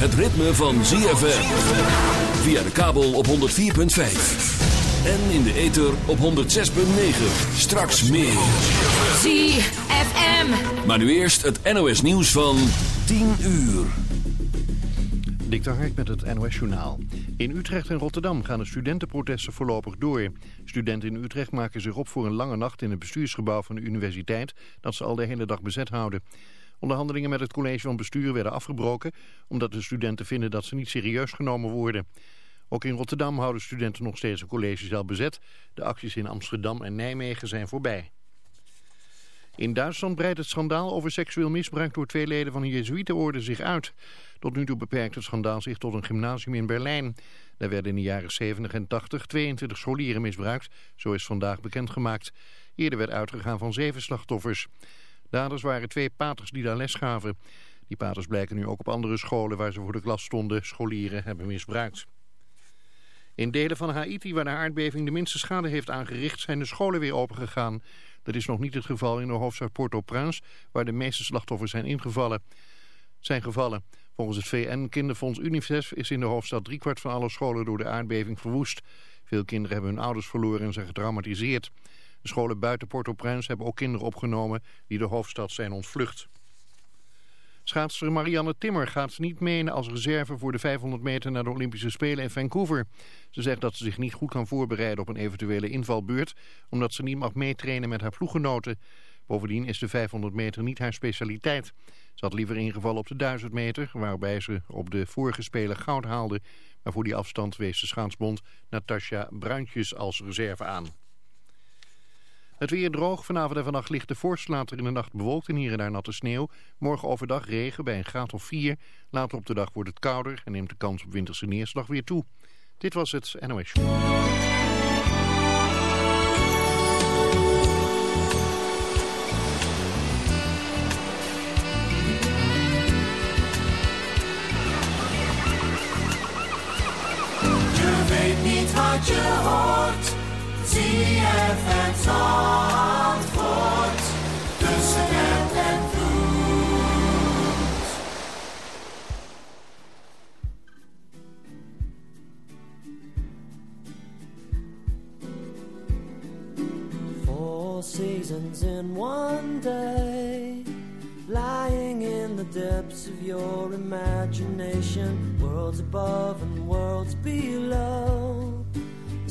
Het ritme van ZFM. Via de kabel op 104.5. En in de ether op 106.9. Straks meer. ZFM. Maar nu eerst het NOS nieuws van 10 uur. Dik de Hark met het NOS Journaal. In Utrecht en Rotterdam gaan de studentenprotesten voorlopig door. Studenten in Utrecht maken zich op voor een lange nacht in het bestuursgebouw van de universiteit... dat ze al de hele dag bezet houden. Onderhandelingen met het college van bestuur werden afgebroken... omdat de studenten vinden dat ze niet serieus genomen worden. Ook in Rotterdam houden studenten nog steeds een collegezaal bezet. De acties in Amsterdam en Nijmegen zijn voorbij. In Duitsland breidt het schandaal over seksueel misbruik door twee leden van een Jezuïetenorde zich uit. Tot nu toe beperkt het schandaal zich tot een gymnasium in Berlijn. Daar werden in de jaren 70 en 80 22 scholieren misbruikt, zo is vandaag bekendgemaakt. Eerder werd uitgegaan van zeven slachtoffers. Daders waren twee paters die daar les gaven. Die paters blijken nu ook op andere scholen waar ze voor de klas stonden scholieren hebben misbruikt. In delen van Haiti waar de aardbeving de minste schade heeft aangericht zijn de scholen weer opengegaan. Dat is nog niet het geval in de hoofdstad Port-au-Prince waar de meeste slachtoffers zijn ingevallen. Zijn gevallen. Volgens het VN-kinderfonds UNICEF is in de hoofdstad driekwart van alle scholen door de aardbeving verwoest. Veel kinderen hebben hun ouders verloren en zijn getraumatiseerd. De scholen buiten Port-au-Prince hebben ook kinderen opgenomen die de hoofdstad zijn ontvlucht. Schaatser Marianne Timmer gaat niet mee als reserve voor de 500 meter naar de Olympische Spelen in Vancouver. Ze zegt dat ze zich niet goed kan voorbereiden op een eventuele invalbeurt, omdat ze niet mag meetrainen met haar ploeggenoten. Bovendien is de 500 meter niet haar specialiteit. Ze had liever ingevallen op de 1000 meter, waarbij ze op de vorige Spelen goud haalde. Maar voor die afstand wees de schaatsbond Natasja Bruintjes als reserve aan. Het weer droog. Vanavond en vannacht ligt de vorst. Later in de nacht bewolkt en hier en daar natte sneeuw. Morgen overdag regen bij een graad of 4. Later op de dag wordt het kouder en neemt de kans op winterse neerslag weer toe. Dit was het NOS Four seasons in one day, lying in the depths of your imagination, worlds above and worlds below.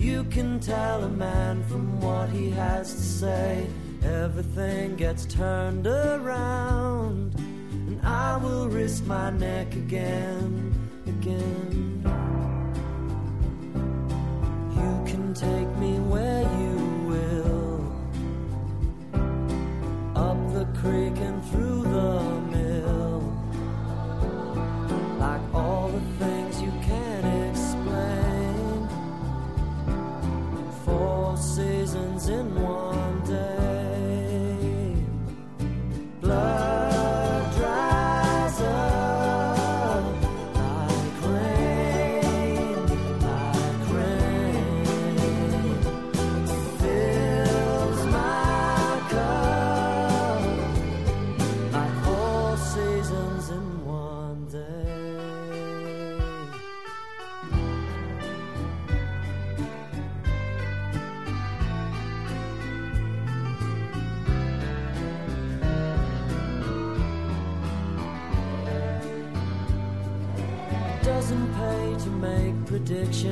you can tell a man from what he has to say. Everything gets turned around, and I will risk my neck again, again. You can take me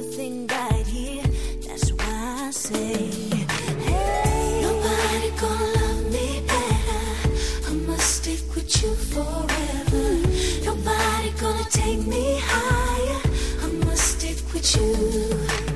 That's why I say, nobody gonna love me better. I must stick with you forever. Nobody gonna take me higher. I must stick with you.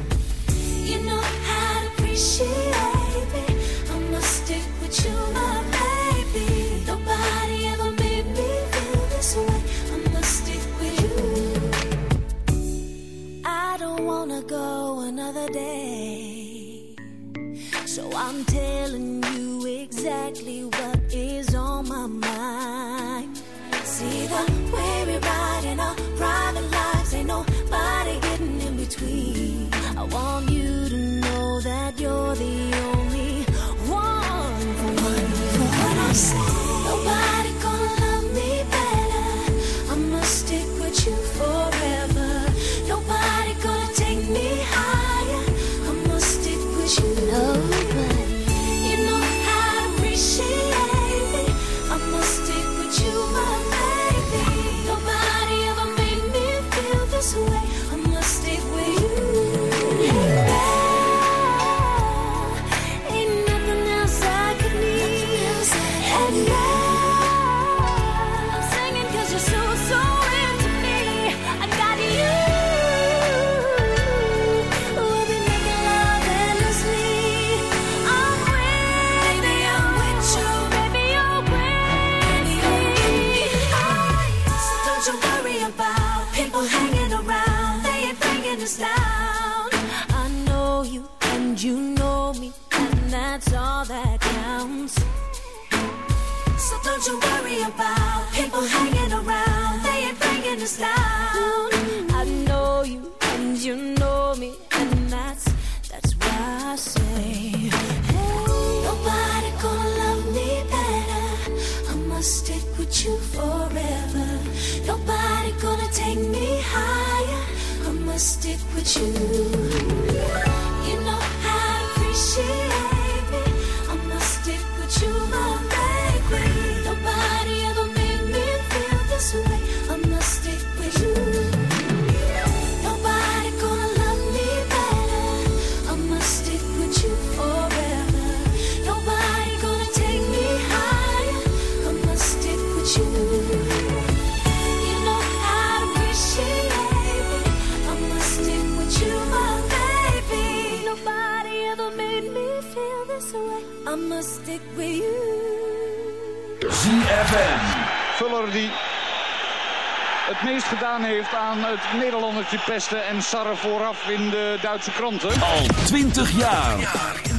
Pesten en sarren vooraf in de Duitse kranten. Al 20 jaar.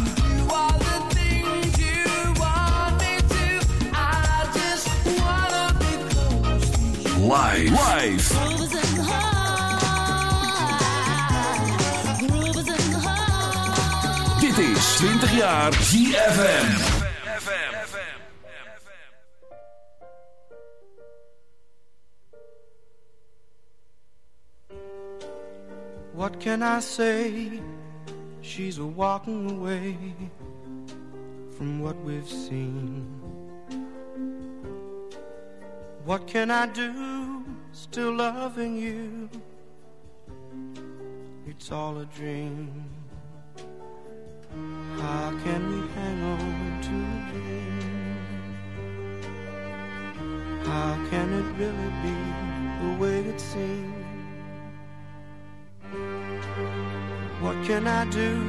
Live. Live. Dit is 20 jaar ZFM. What can I say? She's a walking away from what we've seen. What can I do? Still loving you. It's all a dream. How can we hang on to a dream? How can it really be the way it seems? What can I do?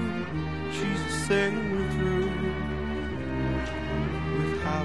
She's saying me through with how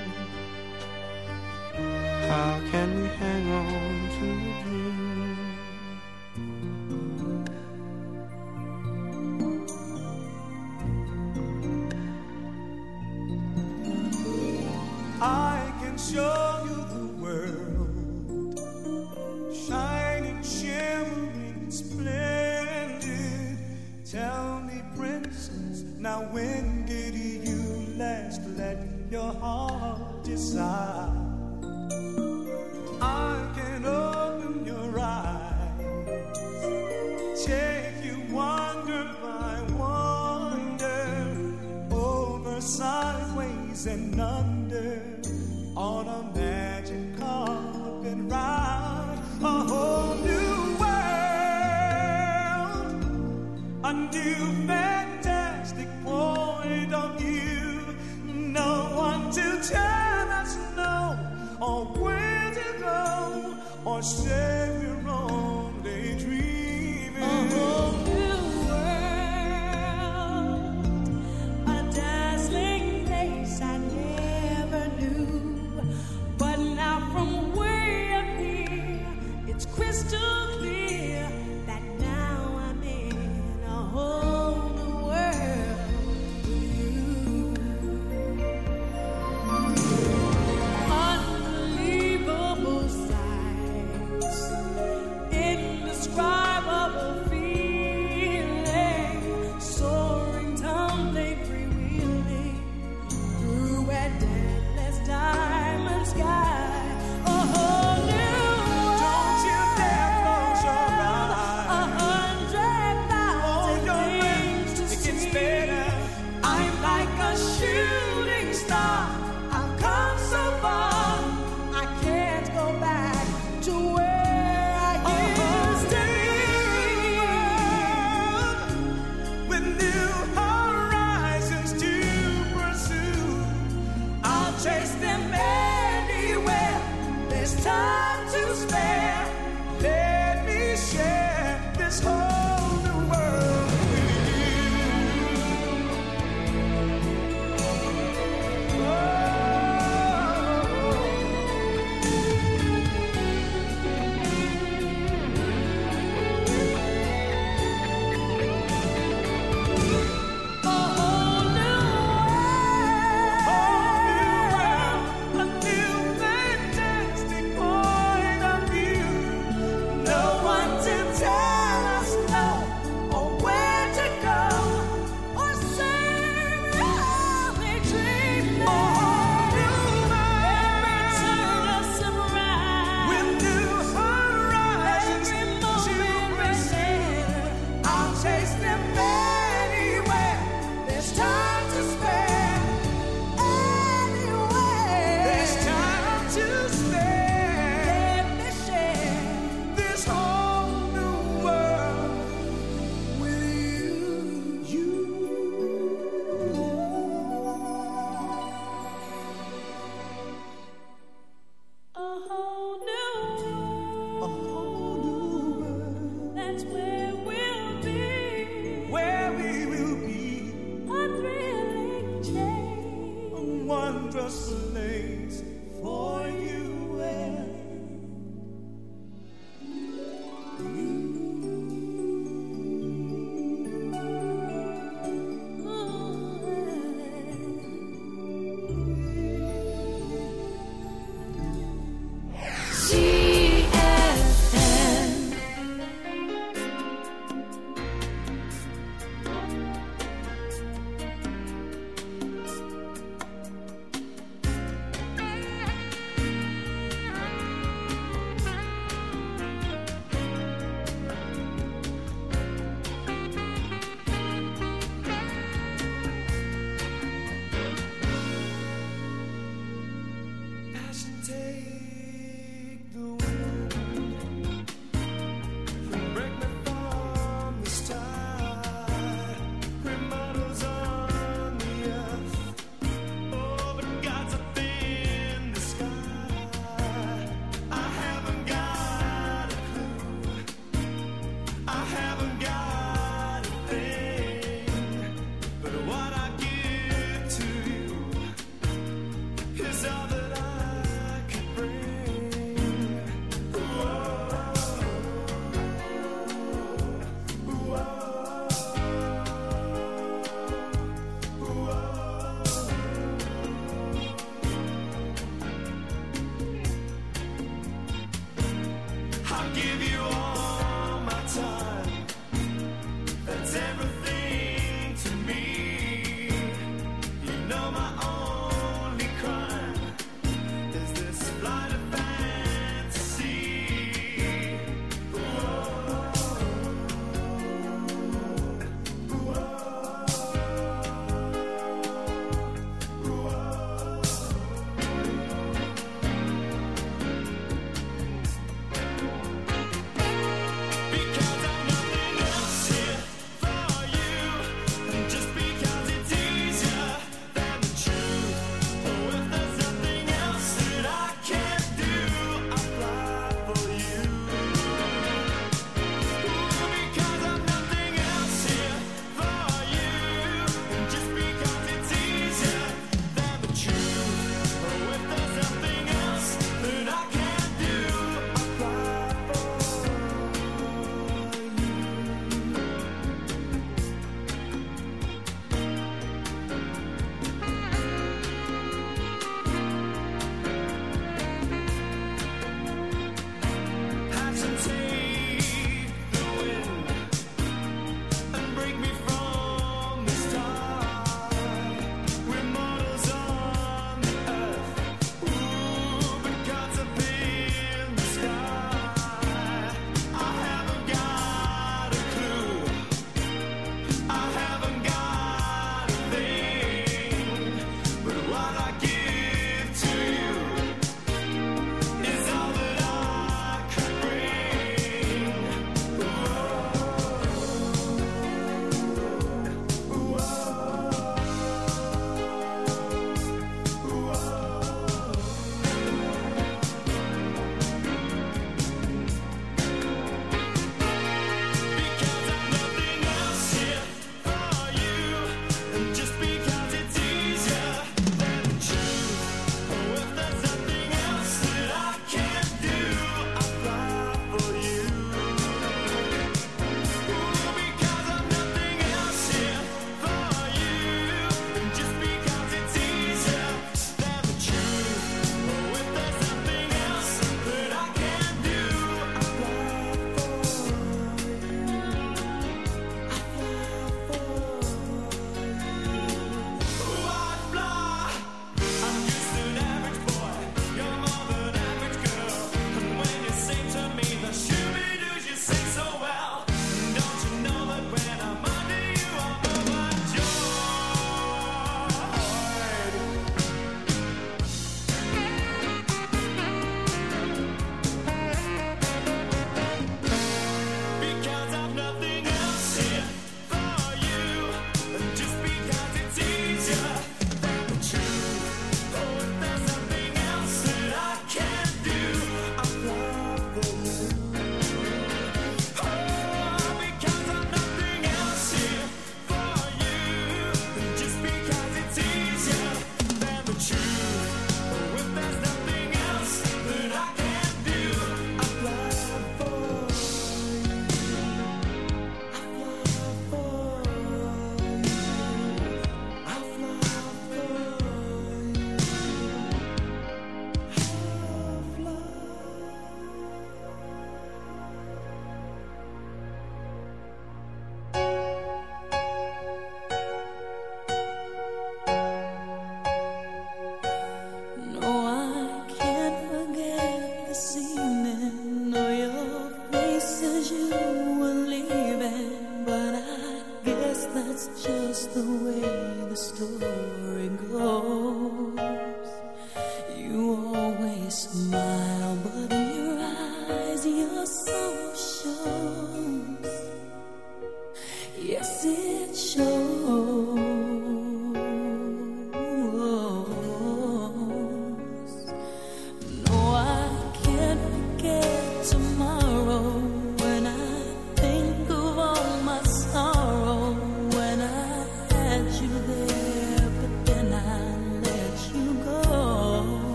How can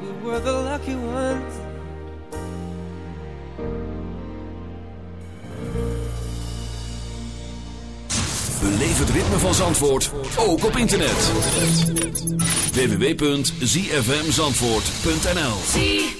we were the lucky ones. Beleef het ritme van Zandvoort ook op internet. www.zfmzandvoort.nl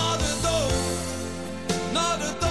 Na de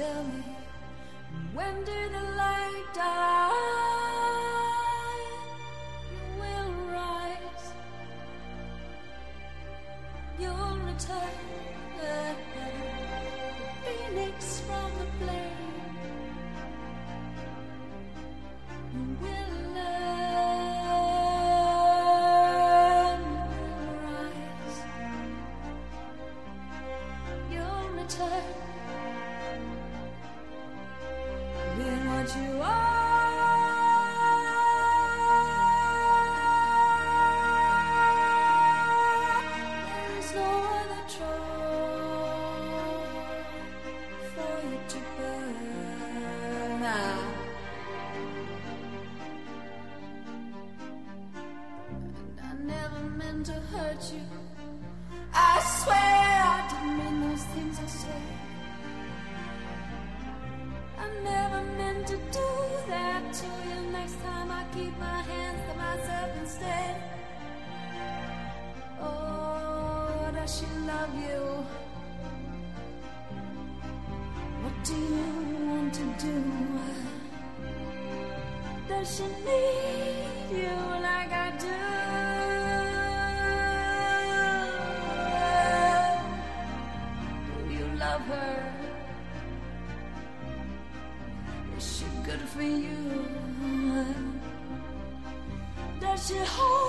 tell hurt you. I swear I didn't mean those things I said. I never meant to do that to you. Next time I keep my hands to myself instead. Oh, does she love you? What do you want to do? Does she need you like I do? 之后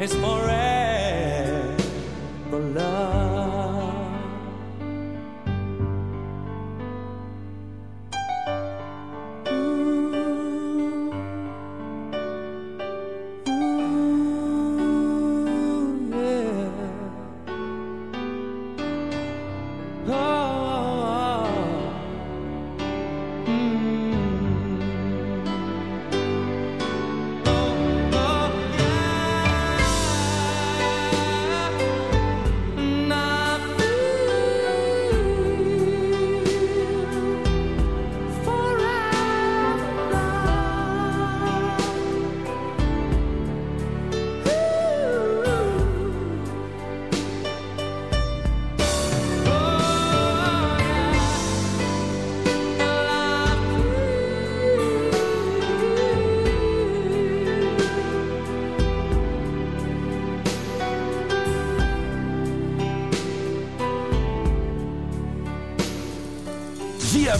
is forever.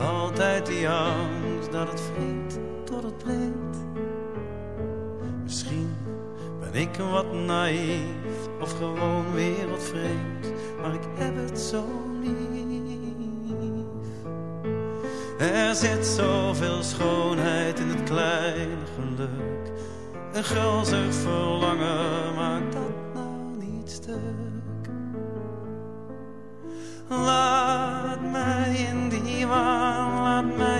Altijd die angst dat het vriend tot het breekt. Misschien ben ik wat naïef of gewoon wereldvreemd, maar ik heb het zo lief. Er zit zoveel schoonheid in het kleine geluk. Een gulzig verlangen maakt dat nou niet stuk. Laat mij divine,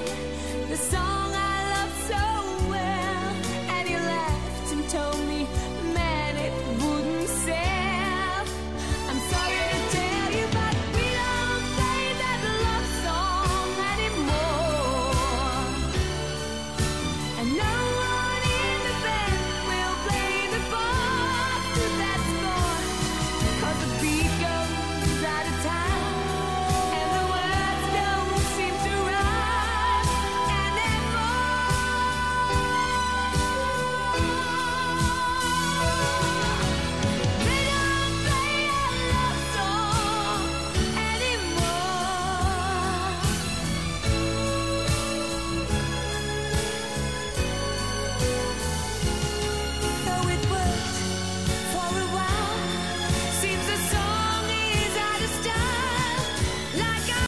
the song